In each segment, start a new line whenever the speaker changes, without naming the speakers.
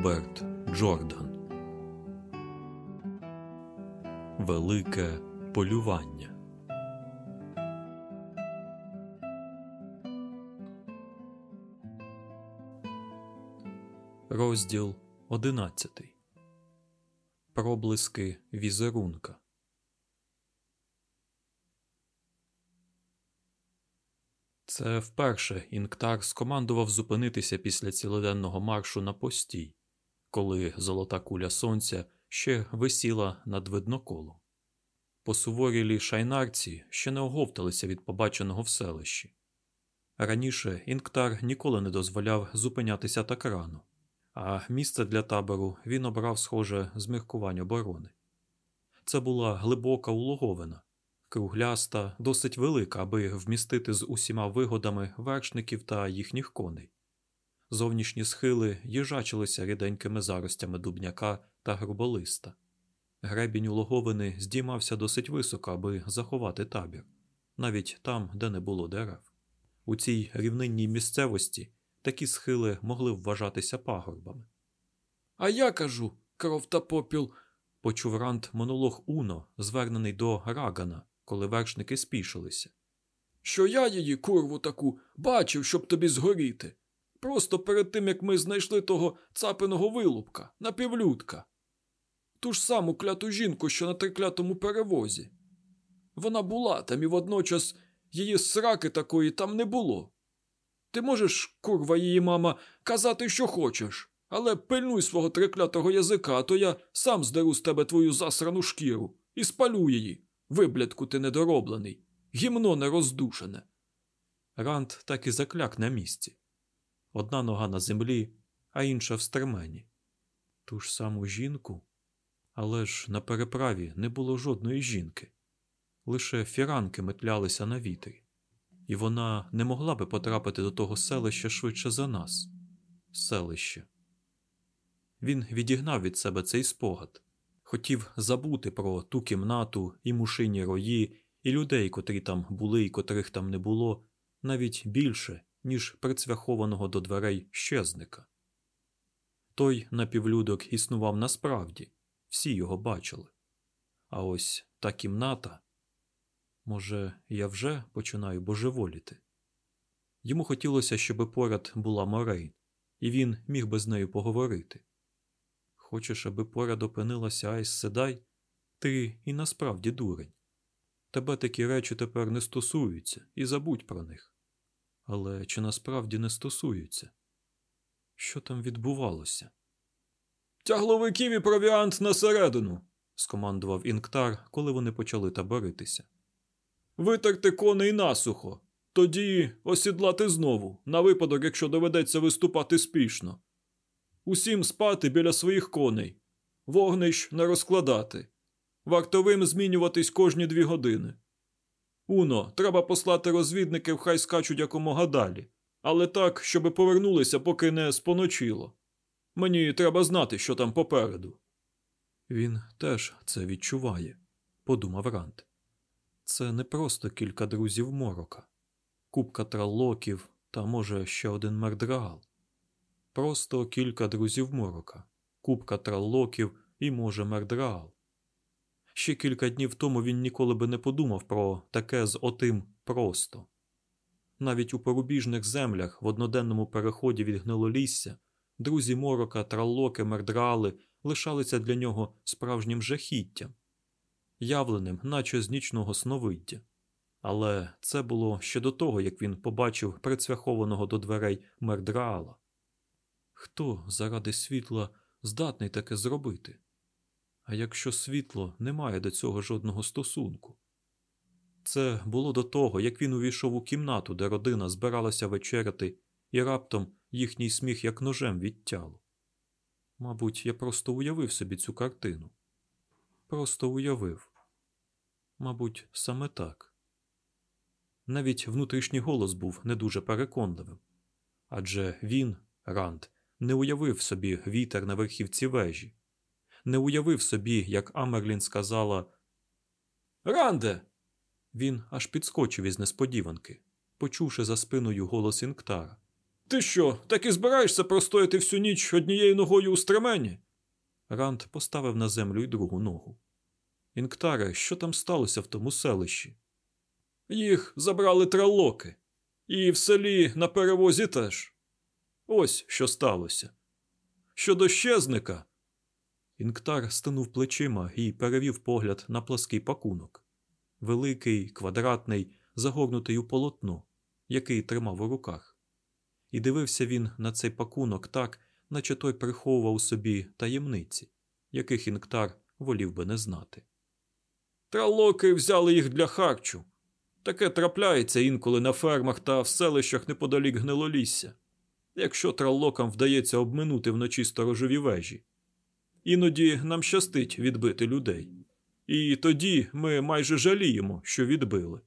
Роберт Джордан Велике полювання. Розділ одинадцятий. Проблиски візерунка. Це вперше Інктар скомандував зупинитися після цілоденного маршу на постій, коли золота куля сонця ще висіла над видноколом. Посуворілі шайнарці ще не оговталися від побаченого в селищі. Раніше Інктар ніколи не дозволяв зупинятися так рано, а місце для табору він обрав схоже з міркувань оборони. Це була глибока улоговина, кругляста, досить велика, аби вмістити з усіма вигодами вершників та їхніх коней. Зовнішні схили їжачилися ріденькими заростями дубняка та груболиста. Гребінь улоговини здіймався досить високо, аби заховати табір, навіть там, де не було дерев. У цій рівнинній місцевості такі схили могли вважатися пагорбами.
А я кажу, кров та попіл,
почув рант монолог Уно, звернений до Рагана, коли вершники спішилися.
що я її, курву таку, бачив, щоб тобі згоріти. Просто перед тим, як ми знайшли того цапиного вилупка, напівлюдка. Ту ж саму кляту жінку, що на триклятому перевозі. Вона була там і водночас її сраки такої там не було. Ти можеш, курва її мама, казати, що хочеш, але пильнуй свого триклятого язика, то я сам здеру з тебе твою засрану шкіру і спалю її. Виблядку ти недороблений, гімно нероздушене.
Рант так і закляк на місці. Одна нога на землі, а інша в стермені. Ту ж саму жінку? Але ж на переправі не було жодної жінки. Лише фіранки метлялися на вітрі, і вона не могла би потрапити до того селища швидше за нас. Селище. Він відігнав від себе цей спогад, хотів забути про ту кімнату і мушині рої, і людей, котрі там були і котрих там не було, навіть більше, ніж прицвяхованого до дверей щезника. Той напівлюдок існував насправді, всі його бачили. А ось та кімната. Може, я вже починаю божеволіти. Йому хотілося, щоб поряд була Морейн, і він міг би з нею поговорити. Хочеш, аби поряд опинилася Айс Седай? Ти і насправді дурень. Тебе такі речі тепер не стосуються, і забудь про них. Але чи насправді не стосуються? Що там відбувалося?
Тягловиків і провіант на середину,
скомандував Інктар, коли вони почали таборитися.
Витерти коней насухо, тоді осідлати знову, на випадок, якщо доведеться виступати спішно. Усім спати біля своїх коней, вогнищ не розкладати, вартовим змінюватись кожні дві години. Уно, треба послати розвідників, хай скачуть якомога далі, але так, щоби повернулися, поки не споночило. Мені треба знати, що там попереду.
Він теж це відчуває, подумав Рант. Це не просто кілька друзів морока, купка траллоків та, може, ще один мердрагал. Просто кілька друзів морока, купка траллоків і, може, мердрагал. Ще кілька днів тому він ніколи би не подумав про таке з отим просто. Навіть у порубіжних землях в одноденному переході від гнилолісся друзі морока, траллоки, мердрали лишалися для нього справжнім жахіттям, явленим, наче з нічного сновиддя. Але це було ще до того, як він побачив прицвяхованого до дверей мердраала. Хто заради світла здатний таке зробити? А якщо світло не має до цього жодного стосунку? Це було до того, як він увійшов у кімнату, де родина збиралася вечеряти, і раптом їхній сміх як ножем відтяло. Мабуть, я просто уявив собі цю картину. Просто уявив. Мабуть, саме так. Навіть внутрішній голос був не дуже переконливим. Адже він, Ранд, не уявив собі вітер на верхівці вежі, не уявив собі, як Амерлін сказала
Ранде.
Він аж підскочив із несподіванки, почувши за спиною голос Інктара.
Ти що, так і збираєшся простояти всю ніч однією ногою у стремені?
Ранд поставив на землю й другу ногу. Інктаре, що там сталося в тому селищі?
Їх забрали тралоки. І в селі на перевозі теж. Ось що сталося. Щодо щезника.
Інктар стинув плечима і перевів погляд на плаский пакунок. Великий, квадратний, загорнутий у полотно, який тримав у руках. І дивився він на цей пакунок так, наче той приховував у собі таємниці, яких Інктар волів би не знати.
Тралоки взяли їх для харчу. Таке трапляється інколи на фермах та в селищах неподалік гнилолісся, якщо тралокам вдається обминути вночі сторожові вежі. Іноді нам щастить відбити людей. І тоді ми майже жаліємо, що відбили.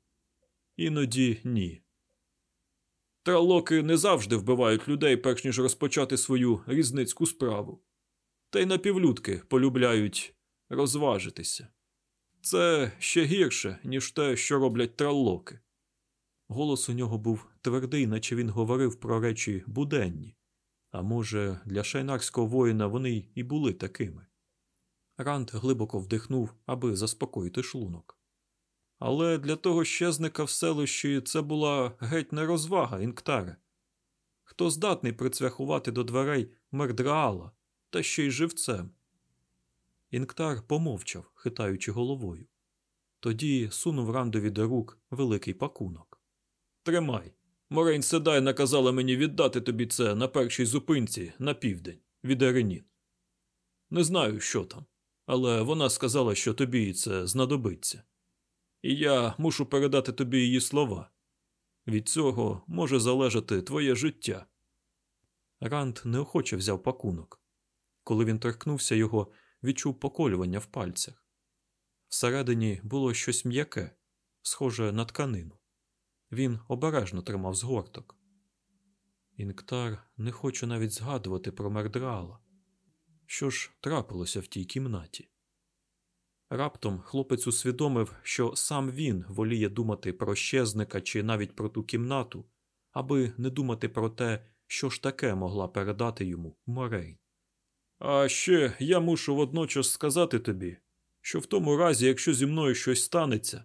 Іноді ні. Тралоки не завжди вбивають людей, перш ніж розпочати свою різницьку справу. Та й напівлюдки полюбляють розважитися. Це ще гірше, ніж те, що роблять траллоки.
Голос у нього був твердий, наче він говорив про речі буденні, а може, для шайнарського воїна вони і були такими. Ранд глибоко вдихнув, аби заспокоїти шлунок. Але для того щезника в селищі це була геть не розвага інктаре. Хто здатний прицвяхувати до дверей мердраала, та ще й живцем? Інктар помовчав, хитаючи головою. Тоді сунув рандові до рук великий пакунок.
Тримай. Морейн Седай наказала мені віддати тобі це на першій зупинці на південь від Еренін. Не знаю, що там, але вона сказала, що тобі це знадобиться. І я мушу передати тобі її слова. Від цього може залежати твоє життя.
Ранд неохоче взяв пакунок. Коли він торкнувся його, відчув поколювання в пальцях. Всередині було щось м'яке, схоже на тканину. Він обережно тримав згорток. Інктар не хочу навіть згадувати про мердрала. Що ж трапилося в тій кімнаті? Раптом хлопець усвідомив, що сам він воліє думати про щезника чи навіть про ту кімнату, аби не думати про те, що ж таке могла передати йому Морейн.
А ще я мушу водночас сказати тобі, що в тому разі, якщо зі мною щось станеться,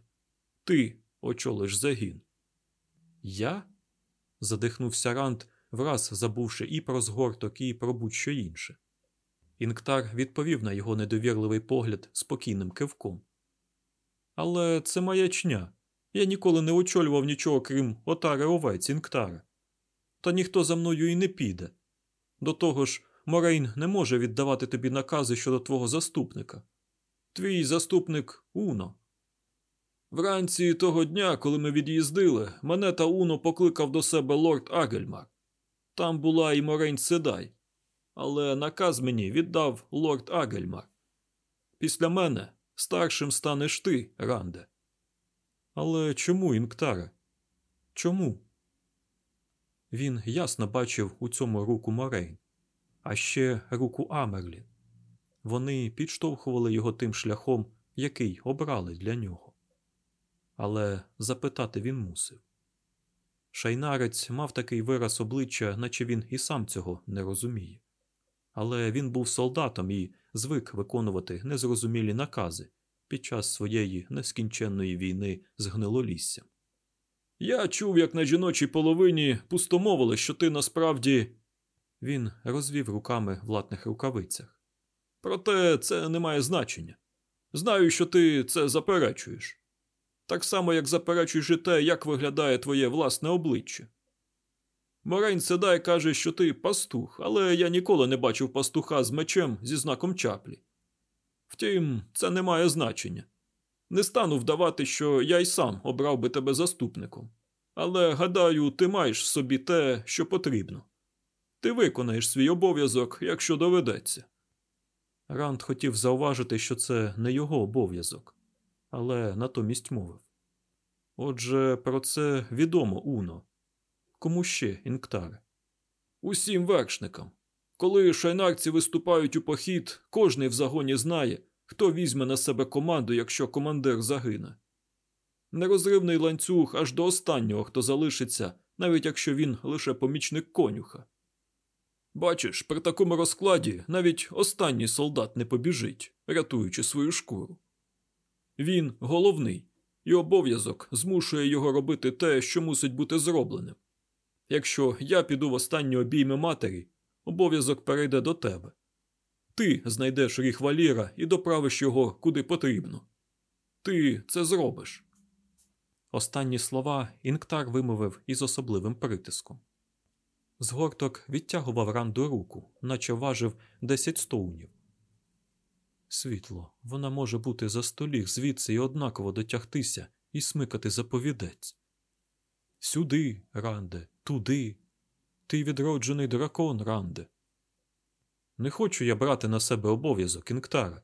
ти очолиш загін.
Я? задихнувся Ранд, враз забувши і про згорток, і про будь-що інше. Інктар відповів на його недовірливий погляд спокійним кивком. Але це маячня. Я ніколи не очолював нічого, крім отари овець Інктара. Та ніхто за мною і не піде. До того ж, Морейн не може віддавати тобі накази щодо твого заступника. Твій заступник Уно.
Вранці того дня, коли ми від'їздили, мене та Уно покликав до себе лорд Агельмар. Там була і Морейн Седай, але наказ мені віддав лорд Агельмар. Після мене старшим станеш ти, Ранде.
Але чому, Інктаре? Чому? Він ясно бачив у цьому руку Морейн, а ще руку Амерлін. Вони підштовхували його тим шляхом, який обрали для нього. Але запитати він мусив. Шайнарець мав такий вираз обличчя, наче він і сам цього не розуміє. Але він був солдатом і звик виконувати незрозумілі накази під час своєї нескінченної війни з гнилоліссям.
Я чув, як на жіночій половині пустомовили, що ти насправді.
Він розвів руками в латних рукавицях.
Проте це не має значення. Знаю, що ти це заперечуєш. Так само, як заперечуєш і те, як виглядає твоє власне обличчя. Морейн Седай каже, що ти пастух, але я ніколи не бачив пастуха з мечем зі знаком чаплі. Втім, це не має значення. Не стану вдавати, що я й сам обрав би тебе заступником. Але, гадаю, ти маєш в собі те, що потрібно. Ти виконаєш свій обов'язок, якщо доведеться.
Ранд хотів зауважити, що це не його обов'язок, але натомість мовив. Отже, про це відомо Уно. Кому ще інктаре?
Усім вершникам. Коли шайнарці виступають у похід, кожний в загоні знає, хто візьме на себе команду, якщо командир загине. Нерозривний ланцюг аж до останнього, хто залишиться, навіть якщо він лише помічник конюха. Бачиш, при такому розкладі навіть останній солдат не побіжить, рятуючи свою шкуру. Він головний, і обов'язок змушує його робити те, що мусить бути зробленим. Якщо я піду в останні обійми матері, обов'язок перейде до тебе. Ти знайдеш ріг валіра і доправиш його куди потрібно. Ти це зробиш.
Останні слова Інктар вимовив із особливим притиском. Згорток відтягував ранду руку, наче важив десять стоунів. Світло, вона може бути за століг звідси і однаково дотягтися і смикати заповідець. Сюди, Ранде, туди. Ти відроджений дракон, Ранде. Не хочу я брати на себе обов'язок, Інктара.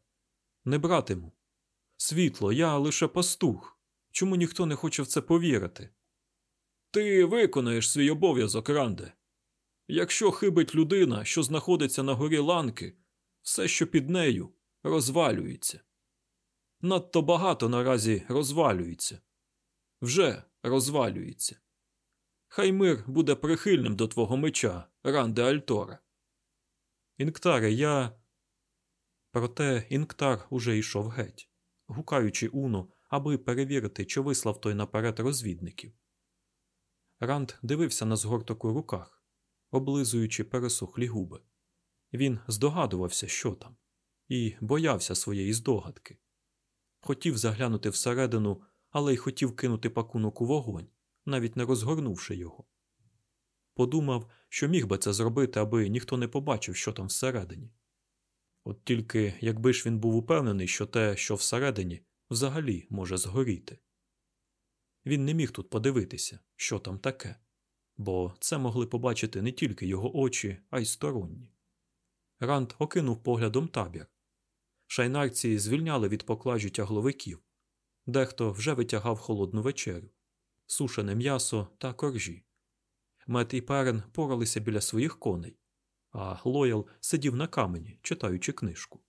Не братиму. Світло, я лише пастух. Чому ніхто не хоче в це повірити?
Ти виконаєш свій обов'язок, Ранде. Якщо хибить людина, що знаходиться на горі ланки, все, що під нею, розвалюється. Надто багато наразі розвалюється. Вже розвалюється. Хай мир буде прихильним до твого меча, Ранде Альтора.
Інктаре, я. Проте Інктар уже йшов геть, гукаючи Уну, аби перевірити, чи вислав той наперед розвідників. Ранд дивився на згорток у руках, облизуючи пересохлі губи. Він здогадувався, що там, і боявся своєї здогадки. Хотів заглянути всередину, але й хотів кинути пакунок у вогонь, навіть не розгорнувши його. Подумав, що міг би це зробити, аби ніхто не побачив, що там всередині. От тільки якби ж він був упевнений, що те, що всередині, взагалі може згоріти. Він не міг тут подивитися, що там таке, бо це могли побачити не тільки його очі, а й сторонні. Ранд окинув поглядом табір. Шайнарці звільняли від поклажі тягловиків, дехто вже витягав холодну вечерю, сушене м'ясо та коржі. Мет і перен поралися біля своїх коней, а Лоял сидів на камені, читаючи книжку.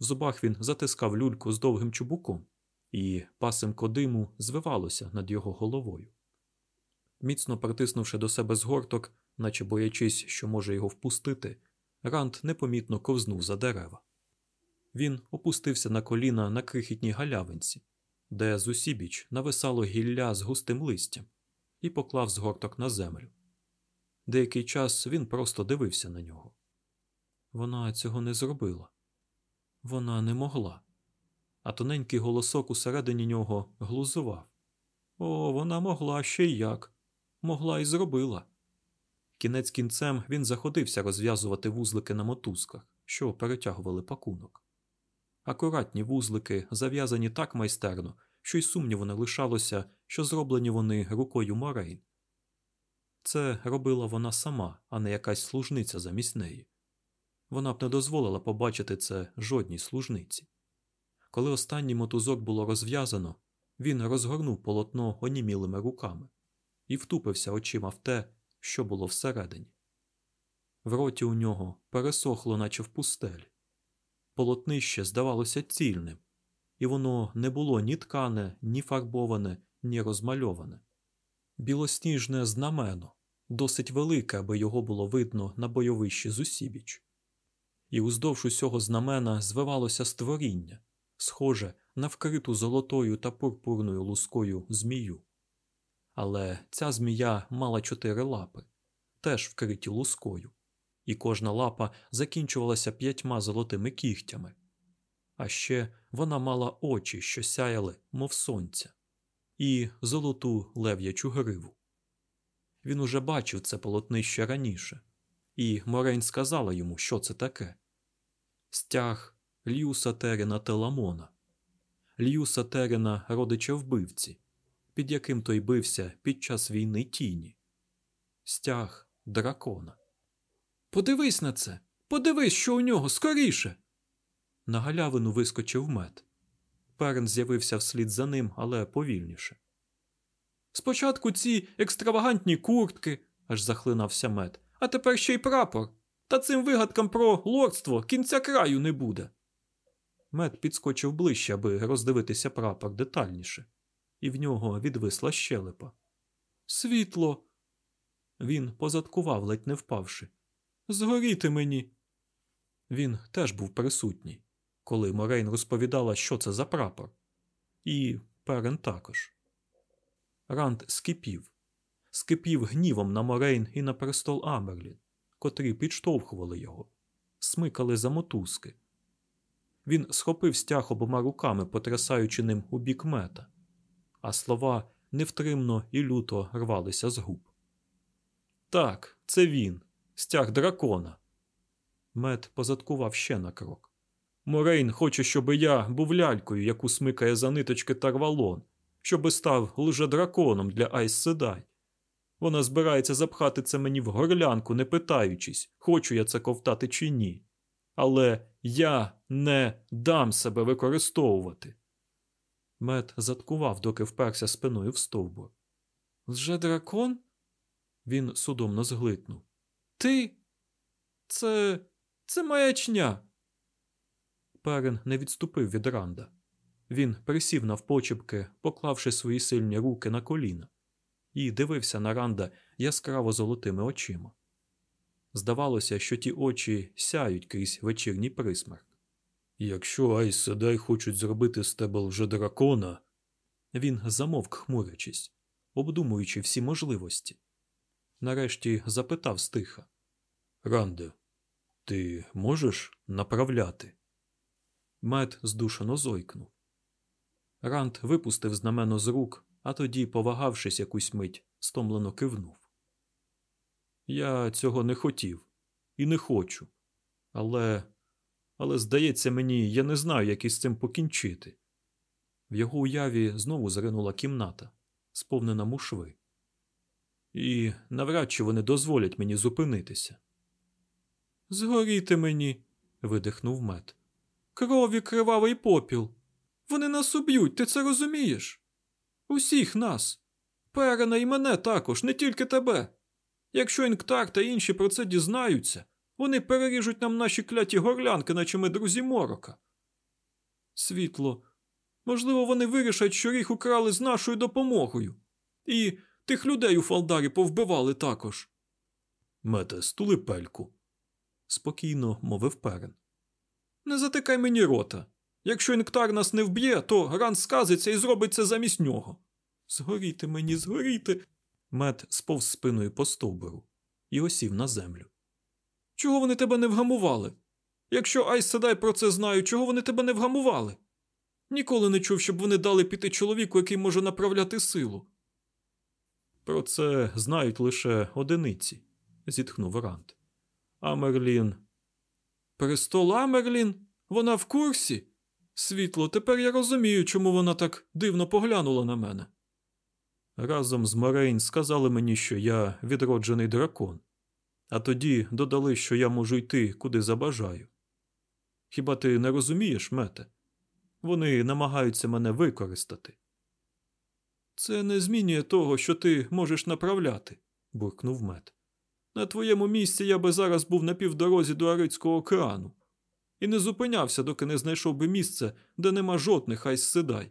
В зубах він затискав люльку з довгим чубуком, і пасимко диму звивалося над його головою. Міцно притиснувши до себе згорток, наче боячись, що може його впустити, Ранд непомітно ковзнув за дерева. Він опустився на коліна на крихітній галявинці, де зусібіч нависало гілля з густим листям, і поклав згорток на землю. Деякий час він просто дивився на нього. Вона цього не зробила. Вона не могла. А тоненький голосок усередині нього глузував. О, вона могла ще й як. Могла і зробила. Кінець кінцем він заходився розв'язувати вузлики на мотузках, що перетягували пакунок. Акуратні вузлики зав'язані так майстерно, що й сумніву не лишалося, що зроблені вони рукою Морейн. Це робила вона сама, а не якась служниця замість неї. Вона б не дозволила побачити це жодній служниці. Коли останній мотузок було розв'язано, він розгорнув полотно онімілими руками і втупився очима в те, що було всередині. В роті у нього пересохло, наче в пустелі. Полотнище здавалося цільним, і воно не було ні ткане, ні фарбоване, ні розмальоване. Білосніжне знамено, досить велике, аби його було видно на бойовищі зусібіч. І уздовж усього знамена звивалося створіння, схоже на вкриту золотою та пурпурною лускою змію. Але ця змія мала чотири лапи, теж вкриті лускою, і кожна лапа закінчувалася п'ятьма золотими кігтями. А ще вона мала очі, що сяяли, мов сонця, і золоту лев'ячу гриву. Він уже бачив це полотнище раніше, і Морейн сказала йому, що це таке стяг Льюса Терена Теламона, Льюса Терена родича вбивці, під яким той бився під час війни тіні, стяг дракона.
Подивись на це, подивись, що у нього скоріше.
На галявину вискочив мед. Перен з'явився вслід за ним, але повільніше.
Спочатку ці екстравагантні куртки, аж захлинався мед, а тепер ще й прапор. Та цим вигадкам про лордство кінця краю не буде.
Мед підскочив ближче, аби роздивитися прапор детальніше, і в нього відвисла щелепа.
Світло,
Він позадкував, ледь не впавши. Згоріти мені. Він теж був присутній, коли Морейн розповідала, що це за прапор. І Перен також. Ранд скипів, скипів гнівом на Морейн і на престол Амерлін, котрі підштовхували його, смикали за мотузки. Він схопив стяг обома руками, потрясаючи ним у бік мета, а слова невтримно і люто рвалися з губ. Так, це він, стяг дракона. Мед позадкував ще на крок. Морейн хоче, щоб я був лялькою, яку смикає за ниточки Тарвалон, щоби став лже-драконом для Айс Седай. Вона збирається запхати це мені в горлянку, не питаючись, хочу я це ковтати чи ні. Але я не дам себе використовувати. Мед заткував, доки вперся спиною в стовбур. Лже дракон? Він судомно зглитнув. Ти? Це. це маячня. Перен не відступив від Ранда. Він присів навпочепки, поклавши свої сильні руки на коліна, і дивився на Ранда яскраво золотими очима. Здавалося, що ті очі сяють крізь вечірній присмерк. Якщо Айс Седай хочуть зробити з тебе лжедракона, він замовк, хмурячись, обдумуючи всі можливості. Нарешті запитав стиха Ранде, ти можеш направляти? Мед здушено зойкнув. Ранд випустив знамено з рук, а тоді, повагавшись якусь мить, стомлено кивнув. Я цього не хотів і не хочу. Але, але, здається мені, я не знаю, як із цим покінчити. В його уяві знову зринула кімната, сповнена мушви. І навряд чи вони дозволять мені зупинитися. Згоріти мені. видихнув мед. Крові кривавий попіл. Вони нас уб'ють, ти це розумієш? Усіх нас. Перена і мене також, не тільки тебе. Якщо Інктар та інші про це дізнаються, вони переріжуть нам наші кляті горлянки, наче ми друзі морока. Світло. Можливо, вони вирішать, що ріг украли з нашою допомогою. І тих людей у Фалдарі повбивали також. Мете, стули пельку, спокійно мовив перен. Не затикай мені рота. Якщо Інктар нас не вб'є, то Гран сказиться і зробить це замість нього. Згоріти мені, згоріти. Мед сповз спиною по стовбуру і осів на землю. Чого вони тебе не вгамували? Якщо Айс Седай про це знають, чого вони тебе не вгамували? Ніколи не чув, щоб вони дали піти чоловіку, який може направляти силу. Про це знають лише одиниці, зітхнув Рант. Амерлін. Престол Амерлін? Вона в курсі? Світло, тепер я розумію, чому вона так дивно поглянула на мене. Разом з Морейн сказали мені, що я відроджений дракон, а тоді додали, що я можу йти, куди забажаю. Хіба ти не розумієш, мете? Вони намагаються мене використати. Це не змінює того, що ти можеш направляти, буркнув мет. На твоєму місці я би зараз був на півдорозі до Арицького океану і не зупинявся, доки не знайшов би місце, де нема жодних айс седай,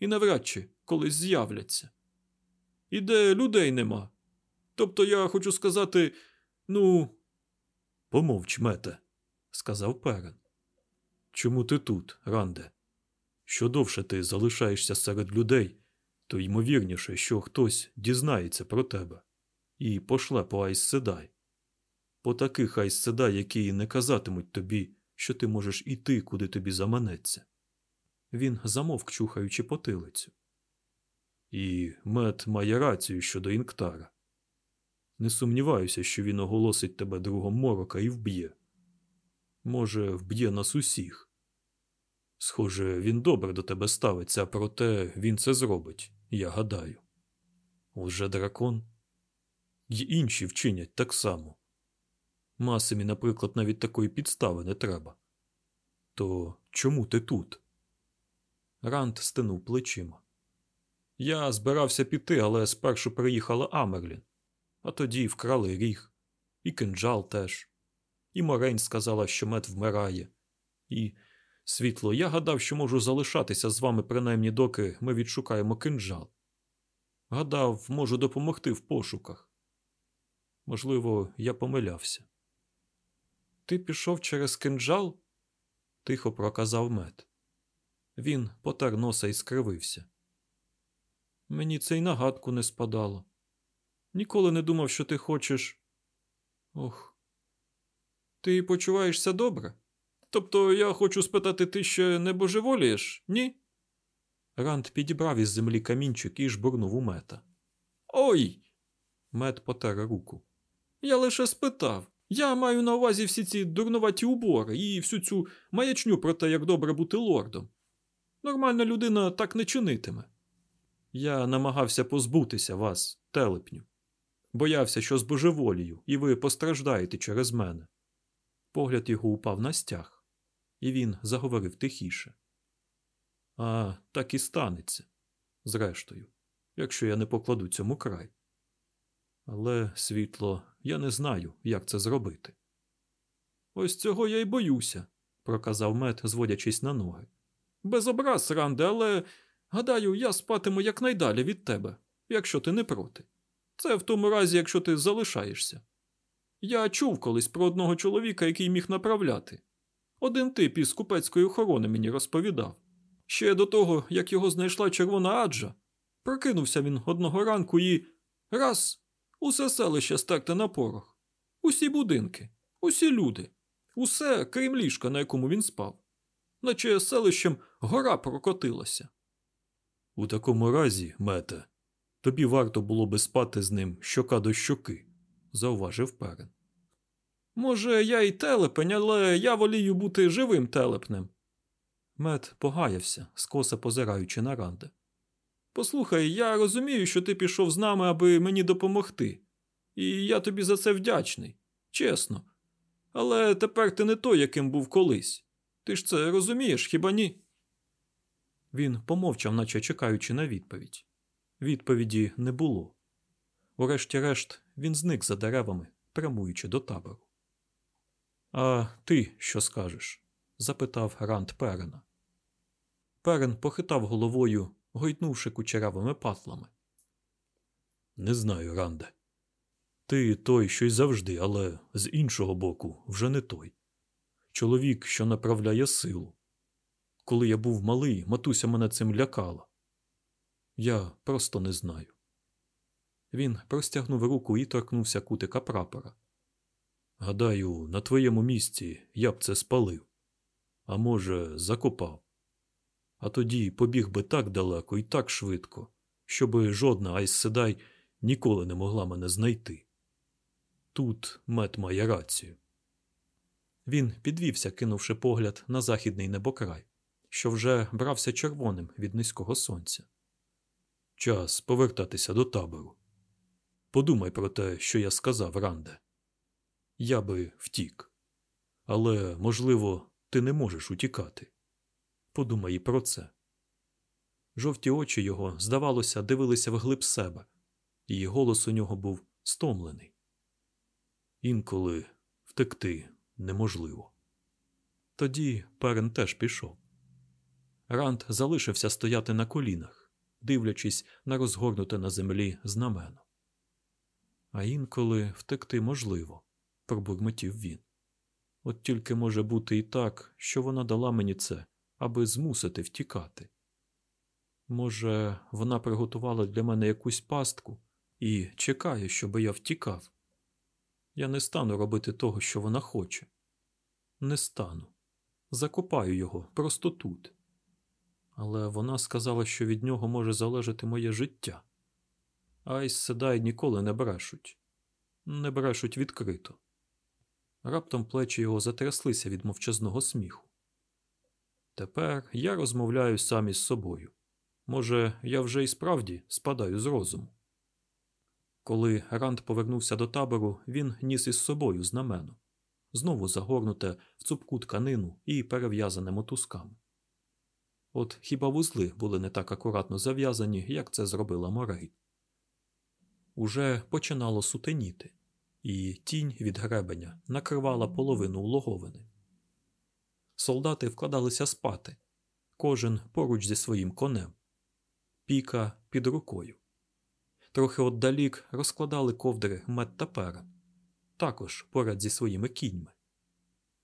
і навряд чи колись з'являться. І де людей нема. Тобто я хочу сказати, ну. Помовч, Мете, сказав Перен. Чому ти тут, Ранде? Що довше ти залишаєшся серед людей, то ймовірніше, що хтось дізнається про тебе і пошле по Айс Седай. По таких Айс Седай, які не казатимуть тобі, що ти можеш іти, куди тобі заманеться. Він замовк, чухаючи потилицю. І мед має рацію щодо Інктара. Не сумніваюся, що він оголосить тебе другом морока і вб'є. Може, вб'є нас усіх. Схоже, він добре до тебе ставиться, проте він це зробить, я гадаю. Лже дракон й інші вчинять так само. Масимі, наприклад, навіть такої підстави не треба. То чому ти тут? Ранд стинув плечима. Я збирався піти, але спершу приїхала Амерлін, а тоді вкрали ріг, і кинджал теж. І Морень сказала, що мед вмирає. І, світло, я гадав, що можу залишатися з вами принаймні доки ми відшукаємо кинджал. Гадав, можу допомогти в пошуках. Можливо, я помилявся. Ти пішов через кинджал? тихо проказав мед. Він потер носа і скривився. Мені це й нагадку не спадало. Ніколи не думав, що ти хочеш. Ох. Ти почуваєшся добре? Тобто я хочу спитати, ти ще не божеволієш, ні? Ранд підібрав із землі камінчик і жбурнув у мета. Ой! Мед потер руку. Я лише спитав. Я маю на увазі всі ці дурнуваті убори і всю цю маячню про те, як добре бути лордом. Нормальна людина так не чинитиме. Я намагався позбутися вас, телепню. Боявся, що збожеволію, і ви постраждаєте через мене. Погляд його упав на стяг, і він заговорив тихіше. А так і станеться, зрештою, якщо я не покладу цьому край. Але, світло, я не знаю, як це зробити. Ось цього я й боюся, проказав мед, зводячись на ноги. Без образ, Ранде, але гадаю, я спатиму якнайдалі від тебе, якщо ти не проти. Це в тому разі, якщо ти залишаєшся. Я чув колись про одного чоловіка, який міг направляти. Один тип із купецької охорони мені розповідав. Ще до того, як його знайшла червона аджа, прокинувся він одного ранку і раз усе селище стерте на порох, усі будинки, усі люди, усе крім ліжка, на якому він спав, наче селищем гора прокотилася. У такому разі, мете, тобі варто було би спати з ним щока до щоки, зауважив перен. Може, я й телепень, але я волію бути живим телепнем. Мед погаявся, скоса позираючи на Ранде. Послухай, я розумію, що ти пішов з нами, аби мені допомогти. І я тобі за це вдячний, чесно. Але тепер ти не той, яким був колись. Ти ж це розумієш, хіба ні? Він помовчав, наче чекаючи на відповідь. Відповіді не було. Урешті-решт, він зник за деревами, прямуючи до табору. А ти що скажеш? запитав Ранд Перена. Перен похитав головою, гойтнувши кучерявими патлами. Не знаю, Ранде. Ти той, що й завжди, але з іншого боку, вже не той. Чоловік, що направляє силу. Коли я був малий, матуся мене цим лякала. Я просто не знаю. Він простягнув руку і торкнувся кутика прапора. Гадаю, на твоєму місці я б це спалив, а може, закопав. А тоді побіг би так далеко і так швидко, щоби жодна Айсседай ніколи не могла мене знайти. Тут мет має рацію. Він підвівся, кинувши погляд на західний небокрай, що вже брався червоним від низького сонця. Час повертатися до табору. Подумай про те, що я сказав, Ранде. Я би втік. Але, можливо, ти не можеш утікати. Подумай і про це. Жовті очі його, здавалося, дивилися вглиб себе, і голос у нього був стомлений. Інколи втекти неможливо. Тоді перен теж пішов. Ранд залишився стояти на колінах, дивлячись на розгорнуте на землі знамено. А інколи втекти можливо, пробурмотів він. От тільки може бути і так, що вона дала мені це, аби змусити втікати. Може, вона приготувала для мене якусь пастку і чекає, щоб я втікав. Я не стану робити того, що вона хоче. Не стану. Закопаю його просто тут. Але вона сказала, що від нього може залежати моє життя. Айс Седай ніколи не брешуть, не брешуть відкрито. Раптом плечі його затряслися від мовчазного сміху. Тепер я розмовляю сам із собою. Може, я вже і справді спадаю з розуму. Коли Ранд повернувся до табору, він ніс із собою знамено, знову загорнуте в цупку тканину і перев'язане мотузками. От хіба вузли були не так акуратно зав'язані, як це зробила Морей. Уже починало сутеніти, і тінь від гребеня накривала половину улоговини. Солдати вкладалися спати, кожен поруч зі своїм конем, піка під рукою. Трохи отдалік розкладали ковдри мед та перен, також поряд зі своїми кіньми.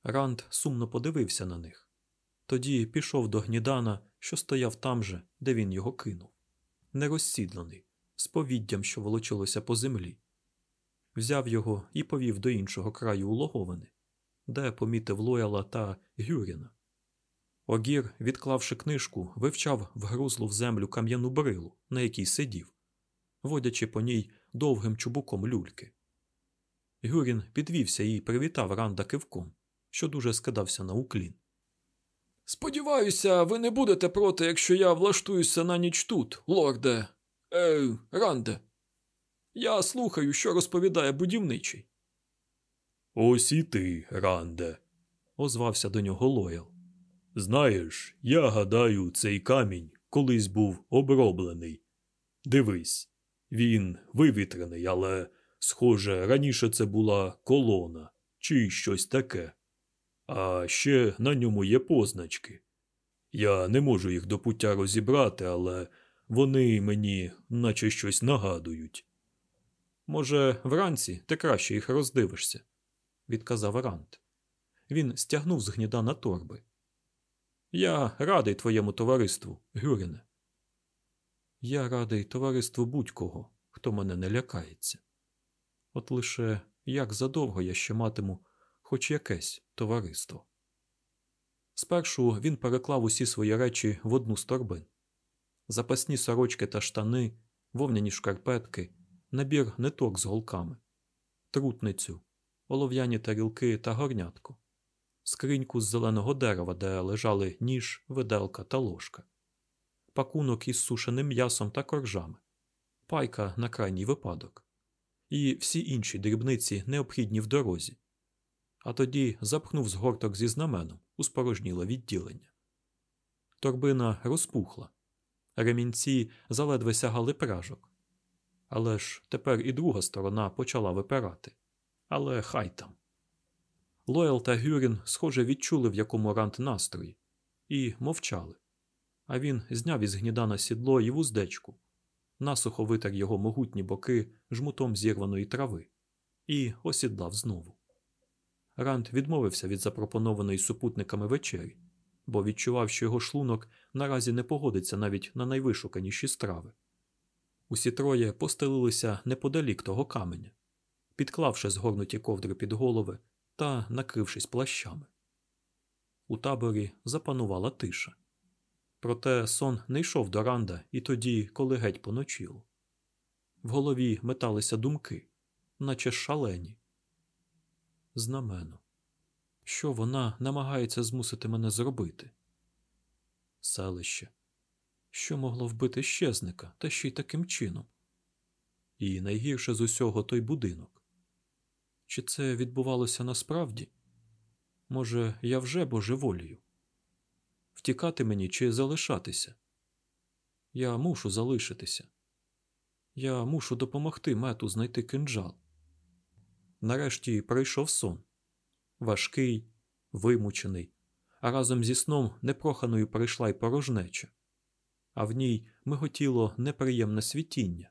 Ранд сумно подивився на них. Тоді пішов до гнідана, що стояв там же, де він його кинув, нерозсідлений, з повіддям, що волочилося по землі. Взяв його і повів до іншого краю улоговини, де помітив Лояла та Гюріна. Огір, відклавши книжку, вивчав вгрузлу в землю кам'яну брилу, на якій сидів, водячи по ній довгим чубуком люльки. Гюрін підвівся і привітав Ранда кивком, що дуже скидався на уклін.
Сподіваюся, ви не будете проти, якщо я влаштуюся на ніч тут, лорде. Е, Ранде. Я слухаю, що розповідає будівничий.
Ось і ти, Ранде,
озвався до нього Лоял.
Знаєш, я гадаю, цей камінь колись був оброблений. Дивись, він вивітрений, але, схоже, раніше це була колона чи щось таке. А ще на ньому є позначки. Я не можу їх до пуття розібрати, але вони мені наче щось нагадують.
Може, вранці ти краще їх роздивишся, відказав Рант. Він стягнув з гнідана торби. Я радий твоєму товариству, Гюрине. Я радий товариству будь-кого, хто мене не лякається. От лише як задовго я ще матиму хоч якесь товариство. Спершу він переклав усі свої речі в одну з торбин. запасні сорочки та штани, вовняні шкарпетки, набір ниток з голками, трутницю, олов'яні тарілки та горнятку, скриньку з зеленого дерева, де лежали ніж, виделка та ложка, пакунок із сушеним м'ясом та коржами, пайка на крайній випадок, і всі інші дрібниці необхідні в дорозі. А тоді запхнув згорток зі знаменом у спорожніле відділення. Торбина розпухла, ремінці заледве сягали пражок. Але ж тепер і друга сторона почала випирати. Але хай там. Лоял та Гюрін, схоже, відчули, в якому рант настрої, і мовчали. А він зняв із гнідана сідло і вуздечку, насухо витер його могутні боки жмутом зірваної трави, і осідлав знову. Ранд відмовився від запропонованої супутниками вечері, бо відчував, що його шлунок наразі не погодиться навіть на найвишуканіші страви. Усі троє постелилися неподалік того каменя, підклавши згорнуті ковдри під голови та накрившись плащами. У таборі запанувала тиша. Проте сон не йшов до Ранда і тоді, коли геть поночіло. В голові металися думки, наче шалені. Знамено. Що вона намагається змусити мене зробити? Селище. Що могло вбити щезника, та ще й таким чином? І найгірше з усього той будинок. Чи це відбувалося насправді? Може, я вже божеволію? Втікати мені чи залишатися? Я мушу залишитися. Я мушу допомогти мету знайти кинджал. Нарешті прийшов сон важкий, вимучений, а разом зі сном непроханою прийшла й порожнеча, а в ній миготіло неприємне світіння,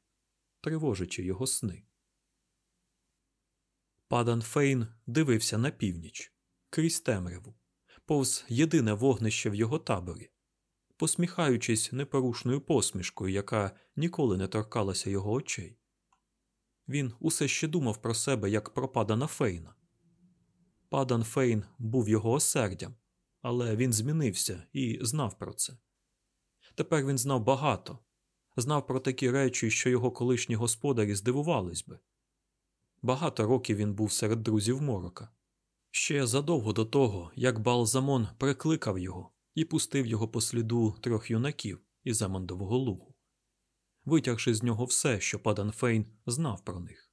тривожачи його сни. Падан Фейн дивився на північ, крізь темряву, повз єдине вогнище в його таборі, посміхаючись непорушною посмішкою, яка ніколи не торкалася його очей. Він усе ще думав про себе як про падана Фейна. Падан Фейн був його осердям, але він змінився і знав про це. Тепер він знав багато, знав про такі речі, що його колишні господарі здивувались би. Багато років він був серед друзів морока. Ще задовго до того, як Балзамон прикликав його і пустив його по сліду трьох юнаків із Амандового лугу, витягши з нього все, що Падан Фейн знав про них,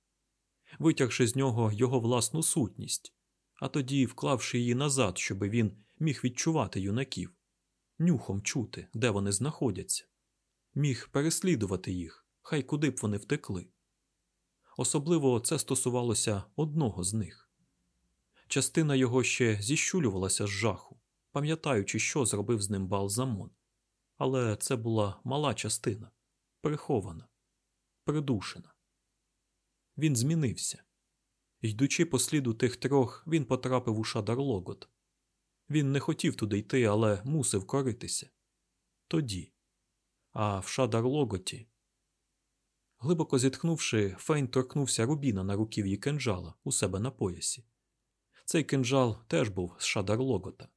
витягши з нього його власну сутність, а тоді вклавши її назад, щоби він міг відчувати юнаків, нюхом чути, де вони знаходяться, міг переслідувати їх, хай куди б вони втекли. Особливо це стосувалося одного з них. Частина його ще зіщулювалася з жаху, пам'ятаючи, що зробив з ним Балзамон. Але це була мала частина, прихована, придушена. Він змінився. Йдучи по сліду тих трьох, він потрапив у Шадарлогот. Він не хотів туди йти, але мусив коритися. Тоді. А в Шадарлоготі. Глибоко зітхнувши, Фейн торкнувся рубіна на руків'ї кинджала у себе на поясі. Цей кинджал теж був з Шадарлогота.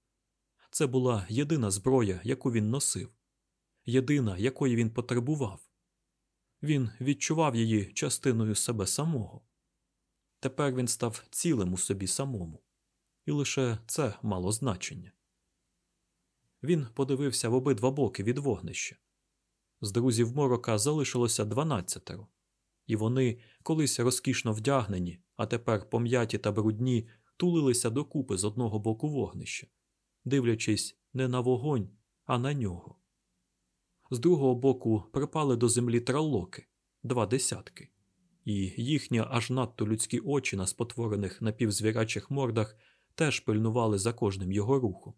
Це була єдина зброя, яку він носив, єдина, якої він потребував. Він відчував її частиною себе самого. Тепер він став цілим у собі самому, і лише це мало значення. Він подивився в обидва боки від вогнища. З друзів морока залишилося дванадцятеро, і вони, колись розкішно вдягнені, а тепер пом'яті та брудні, тулилися докупи з одного боку вогнища, дивлячись не на вогонь, а на нього. З другого боку припали до землі траллоки, два десятки, і їхні аж надто людські очі на спотворених напівзвірячих мордах теж пильнували за кожним його рухом.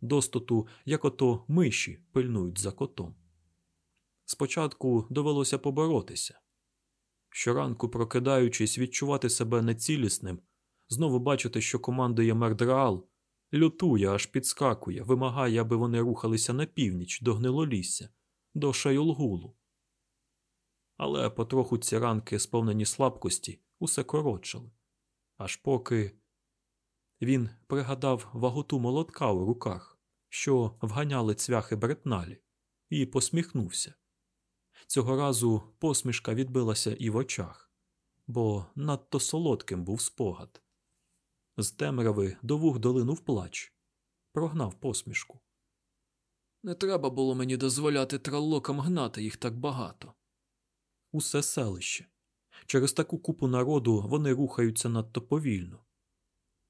Достоту, як ото миші пильнують за котом. Спочатку довелося поборотися. Щоранку, прокидаючись, відчувати себе нецілісним, знову бачити, що командує Мердраал, лютує, аж підскакує, вимагає, аби вони рухалися на північ до гнилолісся, до Шайолгулу. Але потроху ці ранки, сповнені слабкості, усе коротшали. Аж поки він пригадав ваготу молотка у руках, що вганяли цвяхи бретналі, і посміхнувся. Цього разу посмішка відбилася і в очах, бо надто солодким був спогад. З темряви до вух долинув плач, прогнав посмішку.
Не треба було мені дозволяти траллокам гнати їх так багато.
Усе селище. Через таку купу народу вони рухаються надто повільно.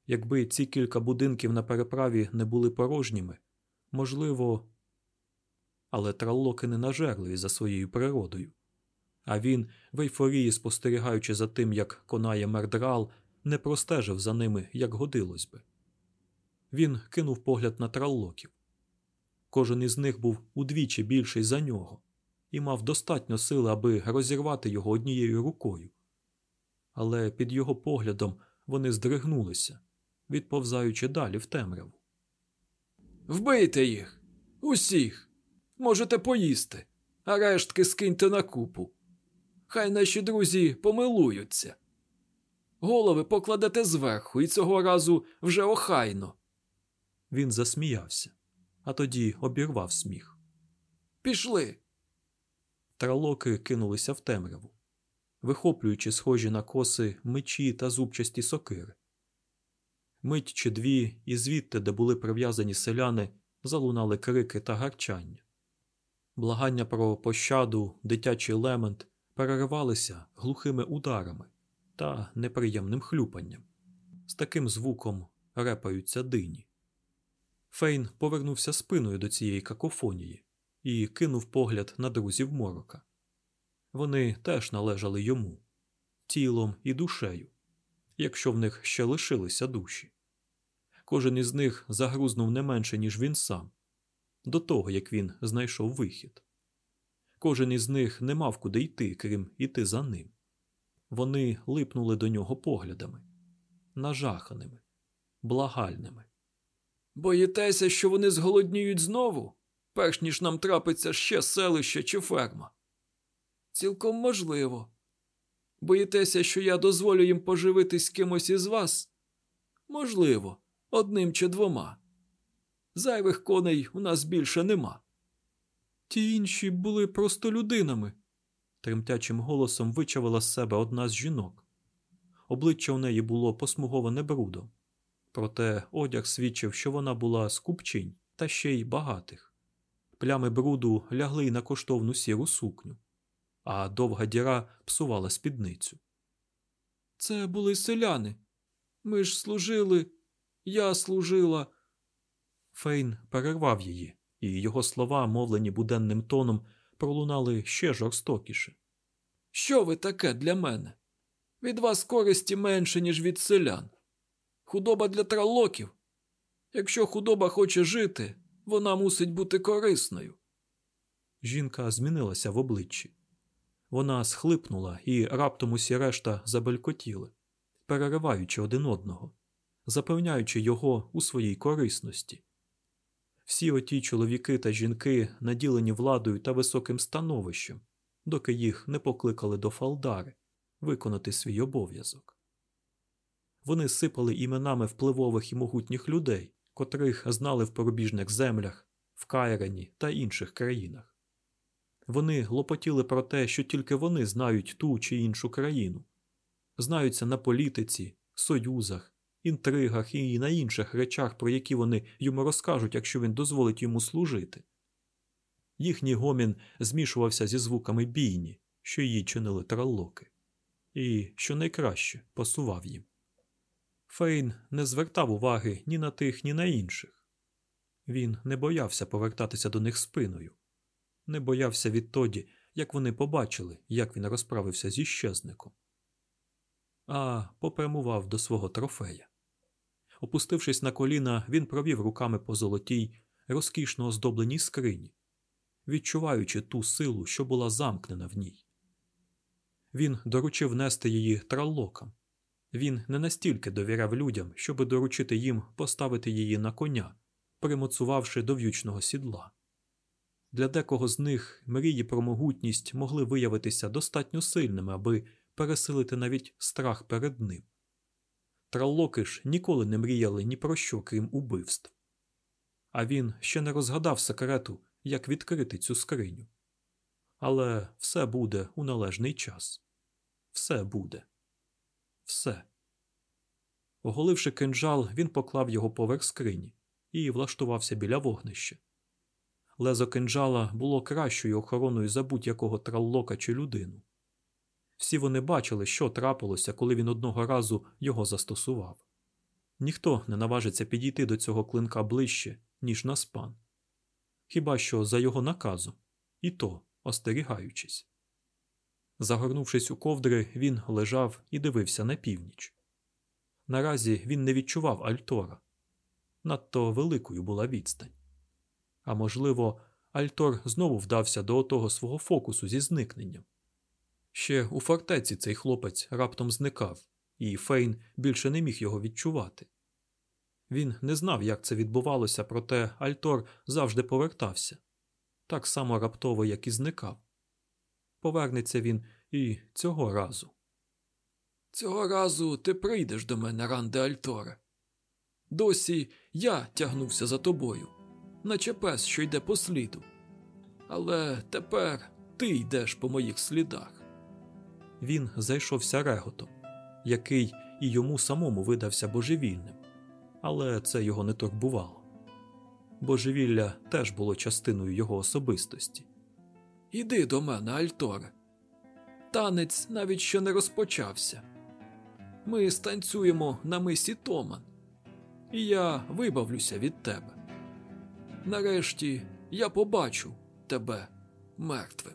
Якби ці кілька будинків на переправі не були порожніми, можливо, але траллоки не нажерливі за своєю природою. А він, в ейфорії спостерігаючи за тим, як конає мердрал, не простежив за ними, як годилось би. Він кинув погляд на траллоків. Кожен із них був удвічі більший за нього і мав достатньо сили, аби розірвати його однією рукою. Але під його поглядом вони здригнулися, відповзаючи далі в темряву.
Вбийте їх, усіх. Можете поїсти, а рештки скиньте на купу. Хай наші друзі помилуються. Голови покладете зверху, і цього разу вже охайно.
Він засміявся, а тоді обірвав сміх.
Пішли.
Тралоки кинулися в темряву, вихоплюючи схожі на коси мечі та зубчасті сокири. Мить чи дві, і звідти, де були прив'язані селяни, залунали крики та гарчання. Благання про пощаду, дитячий лемент переривалися глухими ударами та неприємним хлюпанням. З таким звуком репаються дині. Фейн повернувся спиною до цієї какофонії і кинув погляд на друзів морока. Вони теж належали йому тілом і душею, якщо в них ще лишилися душі. Кожен із них загрузнув не менше, ніж він сам, до того як він знайшов вихід. Кожен із них не мав куди йти, крім іти за ним. Вони липнули до нього поглядами, нажаханими, благальними.
Боїтеся, що вони зголодніють знову, перш ніж нам трапиться ще селище чи ферма? Цілком можливо. Боїтеся, що я дозволю їм поживитись кимось із вас? Можливо, одним чи двома. Зайвих коней у нас більше нема.
Ті інші були просто людинами, тремтячим голосом вичавила з себе одна з жінок. Обличчя у неї було посмуговане брудом, проте одяг свідчив, що вона була скупчинь та ще й багатих. Плями бруду лягли й на коштовну сіру сукню, а довга діра псувала спідницю.
Це були селяни. Ми ж служили, я служила.
Фейн перервав її, і його слова, мовлені буденним тоном, пролунали ще жорстокіше.
Що ви таке для мене? Від вас користі менше, ніж від селян. Худоба для тралоків. Якщо худоба хоче жити, вона мусить бути корисною.
Жінка змінилася в обличчі. Вона схлипнула, і раптом усі решта забелькотіли. перериваючи один одного, запевняючи його у своїй корисності. Всі оті чоловіки та жінки наділені владою та високим становищем, доки їх не покликали до Фалдари виконати свій обов'язок. Вони сипали іменами впливових і могутніх людей, котрих знали в порубіжних землях, в Кайрені та інших країнах. Вони лопотіли про те, що тільки вони знають ту чи іншу країну, знаються на політиці, союзах, інтригах і на інших речах, про які вони йому розкажуть, якщо він дозволить йому служити. Їхній гомін змішувався зі звуками бійні, що її чинили траллоки, і, що найкраще, пасував їм. Фейн не звертав уваги ні на тих, ні на інших. Він не боявся повертатися до них спиною, не боявся відтоді, як вони побачили, як він розправився зі щезником, а попрямував до свого трофея. Опустившись на коліна, він провів руками по золотій, розкішно оздобленій скрині, відчуваючи ту силу, що була замкнена в ній. Він доручив нести її траллокам. Він не настільки довіряв людям, щоби доручити їм поставити її на коня, примоцувавши до в'ючного сідла. Для декого з них мрії про могутність могли виявитися достатньо сильними, аби пересилити навіть страх перед ним. Траллоки ж ніколи не мріяли ні про що, крім убивств. А він ще не розгадав секрету, як відкрити цю скриню. Але все буде у належний час. Все буде. Все. Оголивши кинджал, він поклав його поверх скрині і влаштувався біля вогнища. Лезо кинджала було кращою охороною за будь-якого траллока чи людину. Всі вони бачили, що трапилося, коли він одного разу його застосував. Ніхто не наважиться підійти до цього клинка ближче, ніж на спан. Хіба що за його наказом, і то остерігаючись. Загорнувшись у ковдри, він лежав і дивився на північ. Наразі він не відчував Альтора. Надто великою була відстань. А можливо, Альтор знову вдався до отого свого фокусу зі зникненням. Ще у фортеці цей хлопець раптом зникав, і Фейн більше не міг його відчувати. Він не знав, як це відбувалося, проте Альтор завжди повертався так само раптово, як і зникав. Повернеться він і цього разу.
Цього разу ти прийдеш до мене, Ранде Альторе. Досі я тягнувся за тобою, наче пес, що йде по сліду. Але тепер ти йдеш по моїх слідах.
Він зайшовся реготом, який і йому самому видався божевільним, але це його не турбувало. Божевілля теж було частиною його особистості.
Іди до мене, Альторе. Танець навіть ще не розпочався. Ми станцюємо на мисі Томан, і я вибавлюся від тебе. Нарешті я побачу тебе мертвим.